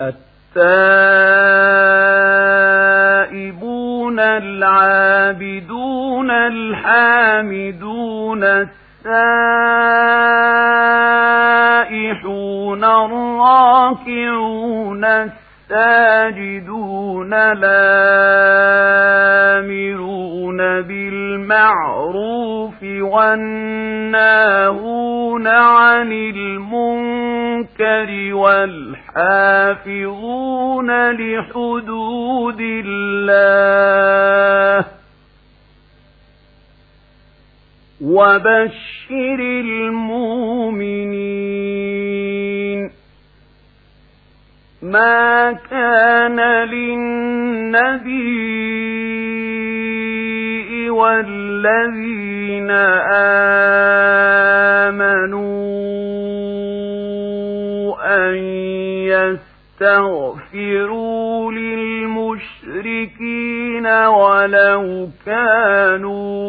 التائبون العابدون الحامدون السائحون الراكعون الساجدون الآمرون بالمعروف والناهون عن المنكر والحافظون لحدود الله وبشر المؤمنين ما كان للنبي والذين آمنوا أن يستغفروا للمشركين ولو كانوا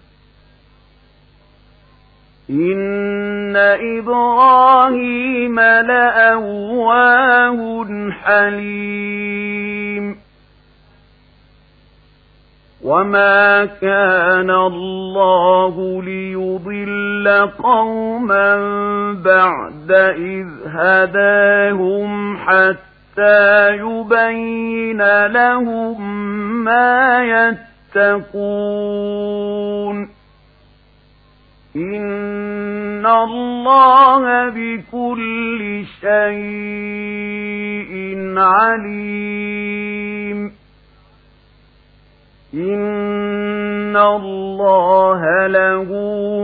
إن إبراهيم لأواه حليم وما كان الله ليضل قوما بعد إذ هداهم حتى يبين لهم ما يتقون إن الله بكل شيء عليم إن الله له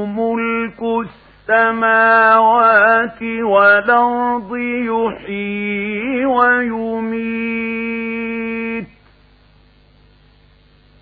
ملك السماوات والأرض يحيي ويميت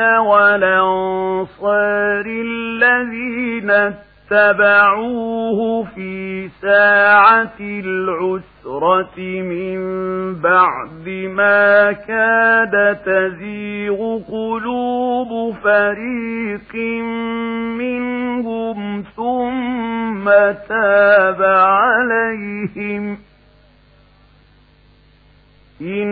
والأنصار الذين اتبعوه في ساعة العسرة من بعد ما كاد تزيغ قلوب فريق منهم ثم تاب عليهم. إنه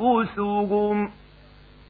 أنفسهم